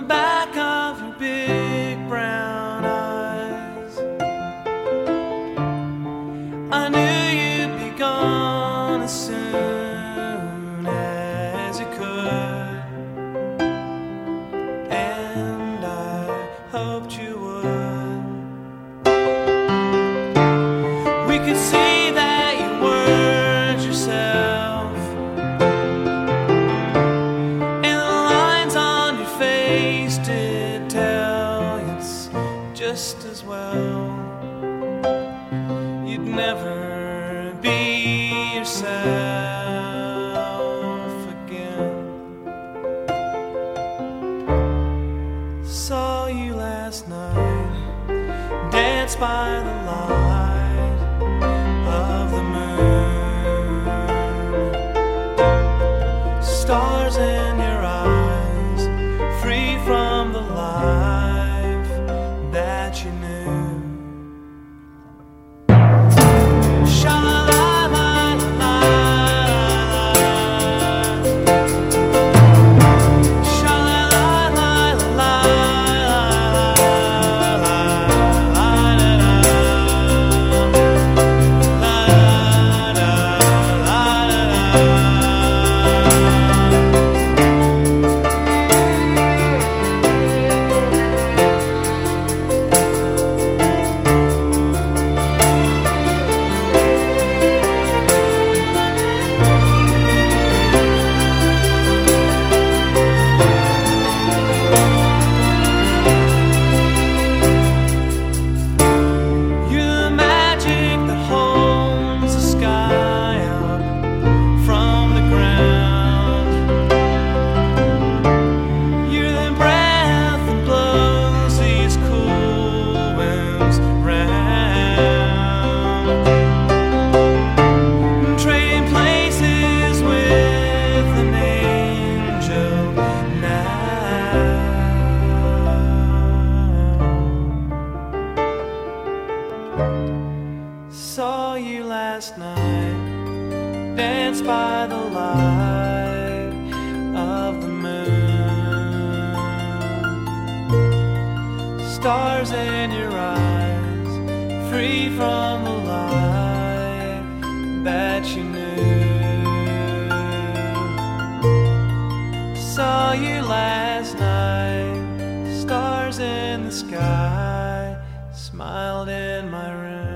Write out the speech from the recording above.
the back of your big brown eyes. I knew you'd be gone soon. Stars in your eyes, free from the life dance by the light of the moon. Stars in your eyes, free from the light that you knew. Saw you last night, stars in the sky, smiled in my room.